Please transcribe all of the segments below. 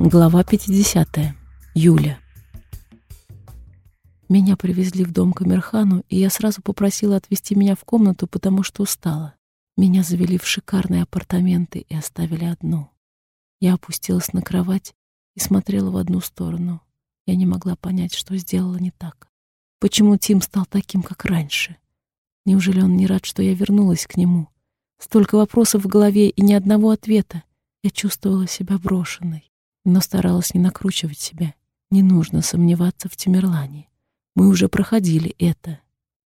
Глава 50. Юля. Меня привезли в дом к Амирхану, и я сразу попросила отвезти меня в комнату, потому что устала. Меня завели в шикарные апартаменты и оставили одну. Я опустилась на кровать и смотрела в одну сторону. Я не могла понять, что сделала не так. Почему Тим стал таким, как раньше? Неужели он не рад, что я вернулась к нему? Столько вопросов в голове и ни одного ответа. Я чувствовала себя брошенной но старалась не накручивать себя. Не нужно сомневаться в Тимерлане. Мы уже проходили это.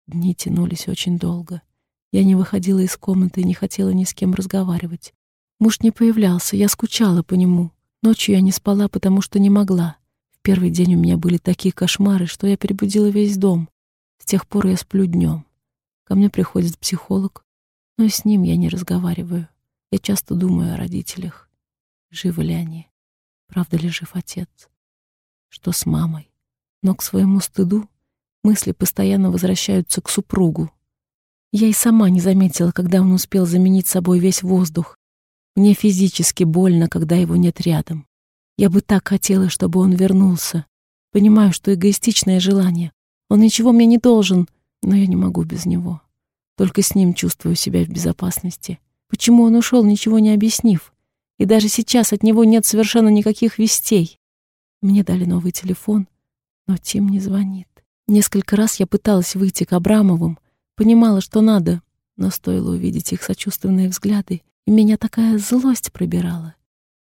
Дни тянулись очень долго. Я не выходила из комнаты и не хотела ни с кем разговаривать. Муж не появлялся, я скучала по нему. Ночью я не спала, потому что не могла. В первый день у меня были такие кошмары, что я перебудила весь дом. С тех пор я сплю днем. Ко мне приходит психолог, но и с ним я не разговариваю. Я часто думаю о родителях. Живы ли они? Правда ли жив отец? Что с мамой? Но к своему стыду мысли постоянно возвращаются к супругу. Я и сама не заметила, когда он успел заменить собой весь воздух. Мне физически больно, когда его нет рядом. Я бы так хотела, чтобы он вернулся. Понимаю, что эгоистичное желание. Он ничего мне не должен, но я не могу без него. Только с ним чувствую себя в безопасности. Почему он ушел, ничего не объяснив? И даже сейчас от него нет совершенно никаких вестей. Мне дали новый телефон, но Тим не звонит. Несколько раз я пыталась выйти к Абрамовым, понимала, что надо, но стоило увидеть их сочувственные взгляды, и меня такая злость пробирала.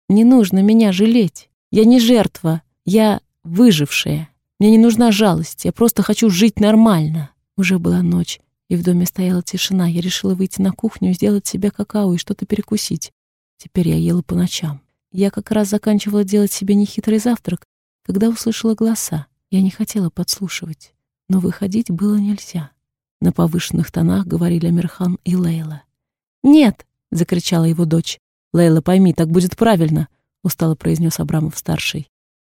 Не нужно меня жалеть. Я не жертва, я выжившая. Мне не нужна жалость, я просто хочу жить нормально. Уже была ночь, и в доме стояла тишина. Я решила выйти на кухню, сделать себе какао и что-то перекусить. Теперь я ела по ночам. Я как раз заканчивала делать себе нехитрый завтрак, когда услышала голоса. Я не хотела подслушивать, но выходить было нельзя. На повышенных тонах говорили Амирхан и Лейла. «Нет!» — закричала его дочь. «Лейла, пойми, так будет правильно», — устало произнес Абрамов-старший.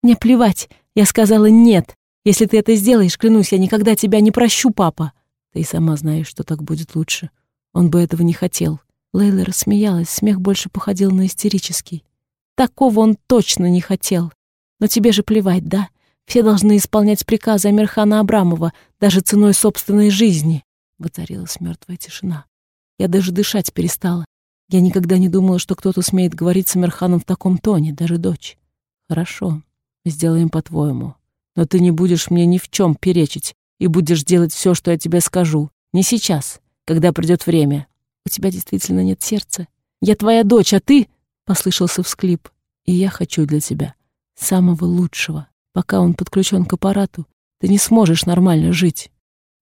«Мне плевать, я сказала нет. Если ты это сделаешь, клянусь, я никогда тебя не прощу, папа». Ты сама знаешь, что так будет лучше. Он бы этого не хотел. Лейла рассмеялась, смех больше походил на истерический. Такого он точно не хотел. Но тебе же плевать, да? Все должны исполнять приказы Амирхана Абрамова, даже ценой собственной жизни. Воцарилась мертвая тишина. Я даже дышать перестала. Я никогда не думала, что кто-то смеет говорить с Амирханом в таком тоне, даже дочь. Хорошо, сделаем по-твоему. Но ты не будешь мне ни в чем перечить и будешь делать все, что я тебе скажу. Не сейчас, когда придет время. Тебя действительно нет сердца. Я твоя дочь, а ты...» — послышался всклип. «И я хочу для тебя самого лучшего. Пока он подключен к аппарату, ты не сможешь нормально жить.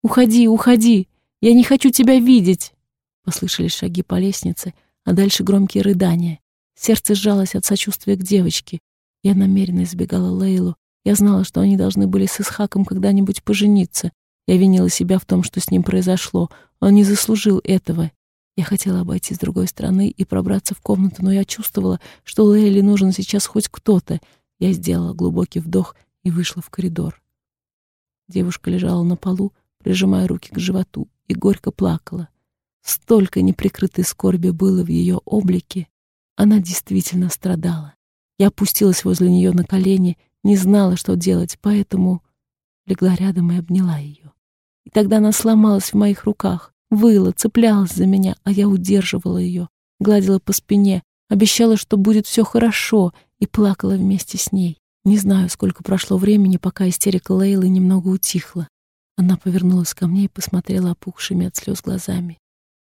Уходи, уходи! Я не хочу тебя видеть!» Послышались шаги по лестнице, а дальше громкие рыдания. Сердце сжалось от сочувствия к девочке. Я намеренно избегала Лейлу. Я знала, что они должны были с Исхаком когда-нибудь пожениться. Я винила себя в том, что с ним произошло. Он не заслужил этого. Я хотела обойти с другой стороны и пробраться в комнату, но я чувствовала, что Лейли нужен сейчас хоть кто-то. Я сделала глубокий вдох и вышла в коридор. Девушка лежала на полу, прижимая руки к животу, и горько плакала. Столько неприкрытой скорби было в ее облике. Она действительно страдала. Я опустилась возле нее на колени, не знала, что делать, поэтому легла рядом и обняла ее. И тогда она сломалась в моих руках. Выла, цеплялась за меня, а я удерживала ее, гладила по спине, обещала, что будет все хорошо, и плакала вместе с ней. Не знаю, сколько прошло времени, пока истерика Лейлы немного утихла. Она повернулась ко мне и посмотрела опухшими от слез глазами.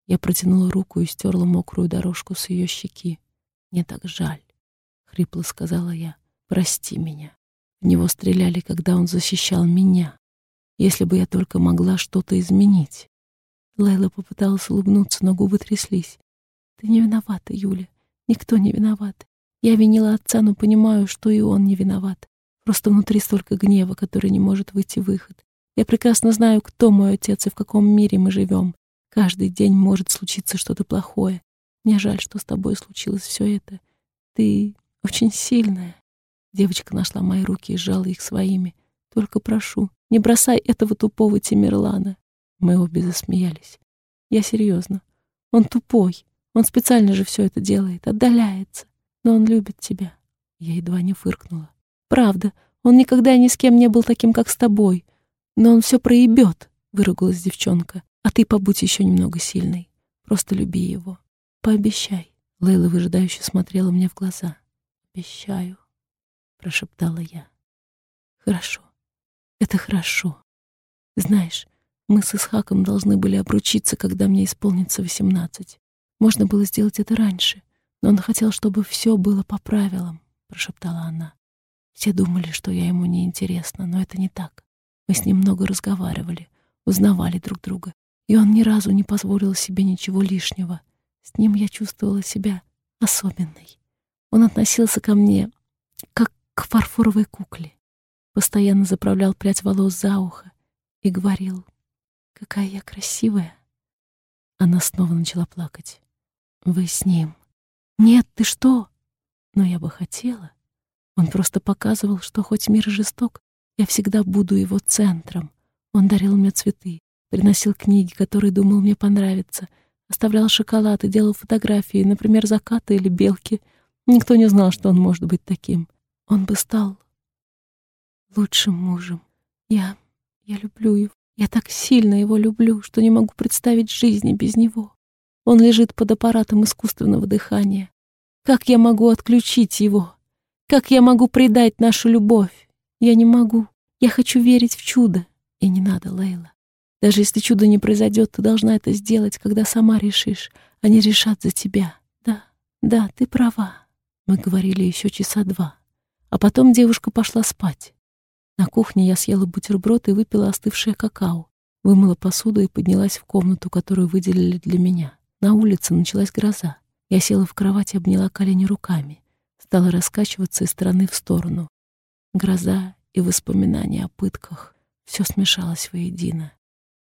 Я протянула руку и стерла мокрую дорожку с ее щеки. «Мне так жаль», — хрипло сказала я. «Прости меня. В него стреляли, когда он защищал меня. Если бы я только могла что-то изменить». Лайла попыталась улыбнуться, но губы тряслись. «Ты не виновата, Юля. Никто не виноват. Я винила отца, но понимаю, что и он не виноват. Просто внутри столько гнева, который не может выйти выход. Я прекрасно знаю, кто мой отец и в каком мире мы живем. Каждый день может случиться что-то плохое. Мне жаль, что с тобой случилось все это. Ты очень сильная». Девочка нашла мои руки и сжала их своими. «Только прошу, не бросай этого тупого Тимирлана. Мы обе засмеялись. Я серьезно. Он тупой. Он специально же все это делает, отдаляется. Но он любит тебя. Я едва не фыркнула. «Правда, он никогда ни с кем не был таким, как с тобой. Но он все проебет», — выругалась девчонка. «А ты побудь еще немного сильной. Просто люби его. Пообещай». Лейла выжидающе смотрела мне в глаза. «Обещаю», — прошептала я. «Хорошо. Это хорошо. Знаешь, мы с Исхаком должны были обручиться, когда мне исполнится восемнадцать. Можно было сделать это раньше, но он хотел, чтобы все было по правилам, прошептала она. Все думали, что я ему не интересна, но это не так. Мы с ним много разговаривали, узнавали друг друга, и он ни разу не позволил себе ничего лишнего. С ним я чувствовала себя особенной. Он относился ко мне как к фарфоровой кукле, постоянно заправлял прядь волос за ухо и говорил Какая я красивая. Она снова начала плакать. Вы с ним. Нет, ты что? Но я бы хотела. Он просто показывал, что хоть мир жесток, я всегда буду его центром. Он дарил мне цветы, приносил книги, которые думал мне понравятся, оставлял шоколад и делал фотографии, например, заката или белки. Никто не знал, что он может быть таким. Он бы стал лучшим мужем. Я... я люблю его. Я так сильно его люблю, что не могу представить жизни без него. Он лежит под аппаратом искусственного дыхания. Как я могу отключить его? Как я могу предать нашу любовь? Я не могу. Я хочу верить в чудо. И не надо, Лейла. Даже если чудо не произойдет, ты должна это сделать, когда сама решишь. Они решат за тебя. Да, да, ты права. Мы говорили еще часа два. А потом девушка пошла спать. На кухне я съела бутерброд и выпила остывшее какао, вымыла посуду и поднялась в комнату, которую выделили для меня. На улице началась гроза. Я села в кровать и обняла колени руками. Стала раскачиваться из стороны в сторону. Гроза и воспоминания о пытках. Все смешалось воедино.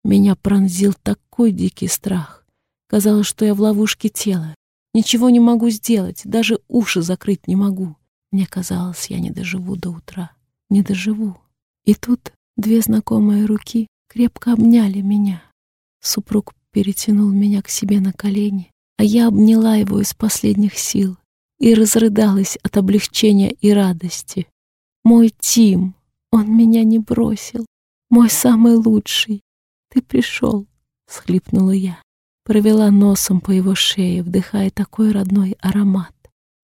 Меня пронзил такой дикий страх. Казалось, что я в ловушке тела. Ничего не могу сделать, даже уши закрыть не могу. Мне казалось, я не доживу до утра не доживу. И тут две знакомые руки крепко обняли меня. Супруг перетянул меня к себе на колени, а я обняла его из последних сил и разрыдалась от облегчения и радости. Мой Тим, он меня не бросил, мой самый лучший. Ты пришел, схлипнула я, провела носом по его шее, вдыхая такой родной аромат.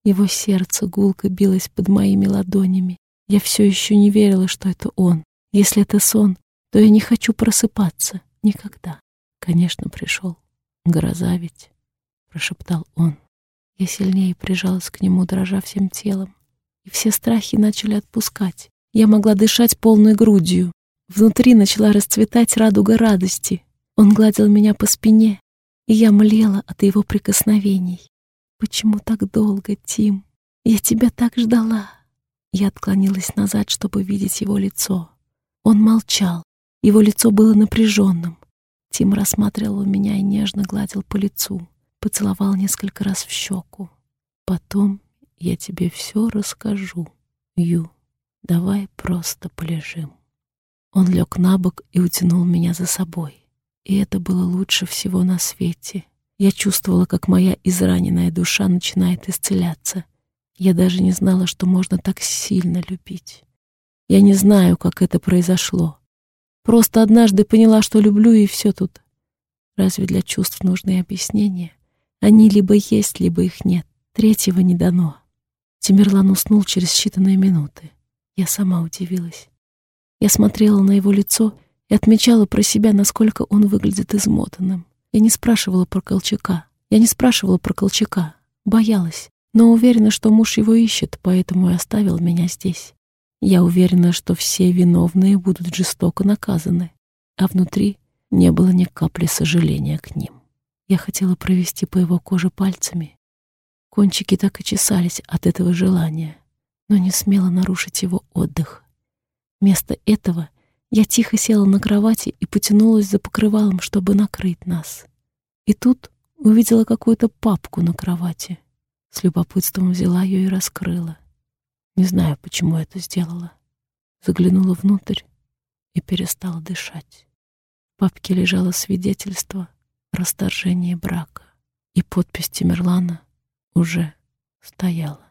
Его сердце гулко билось под моими ладонями, я все еще не верила, что это он. Если это сон, то я не хочу просыпаться. Никогда. Конечно, пришел. Гроза ведь, прошептал он. Я сильнее прижалась к нему, дрожа всем телом. И все страхи начали отпускать. Я могла дышать полной грудью. Внутри начала расцветать радуга радости. Он гладил меня по спине, и я млела от его прикосновений. «Почему так долго, Тим? Я тебя так ждала!» Я отклонилась назад, чтобы видеть его лицо. Он молчал. Его лицо было напряженным. Тим рассматривал меня и нежно гладил по лицу. Поцеловал несколько раз в щеку. Потом я тебе все расскажу, Ю. Давай просто полежим. Он лег на бок и утянул меня за собой. И это было лучше всего на свете. Я чувствовала, как моя израненная душа начинает исцеляться — я даже не знала, что можно так сильно любить. Я не знаю, как это произошло. Просто однажды поняла, что люблю, и все тут. Разве для чувств нужны объяснения? Они либо есть, либо их нет. Третьего не дано. Тимирлан уснул через считанные минуты. Я сама удивилась. Я смотрела на его лицо и отмечала про себя, насколько он выглядит измотанным. Я не спрашивала про Колчака. Я не спрашивала про Колчака. Боялась но уверена, что муж его ищет, поэтому и оставил меня здесь. Я уверена, что все виновные будут жестоко наказаны, а внутри не было ни капли сожаления к ним. Я хотела провести по его коже пальцами. Кончики так и чесались от этого желания, но не смела нарушить его отдых. Вместо этого я тихо села на кровати и потянулась за покрывалом, чтобы накрыть нас. И тут увидела какую-то папку на кровати — с любопытством взяла ее и раскрыла. Не знаю, почему это сделала. Заглянула внутрь и перестала дышать. В папке лежало свидетельство расторжения брака, и подпись Тимерлана уже стояла.